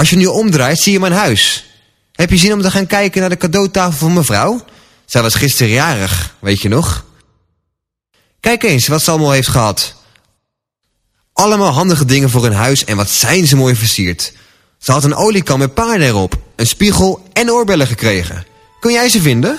Als je nu omdraait, zie je mijn huis. Heb je zin om te gaan kijken naar de cadeautafel van mevrouw? Zij was gisteren jarig, weet je nog? Kijk eens wat ze allemaal heeft gehad. Allemaal handige dingen voor hun huis en wat zijn ze mooi versierd. Ze had een oliekan met paarden erop, een spiegel en oorbellen gekregen. Kun jij ze vinden?